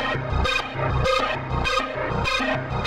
Thank Thank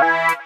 Bye.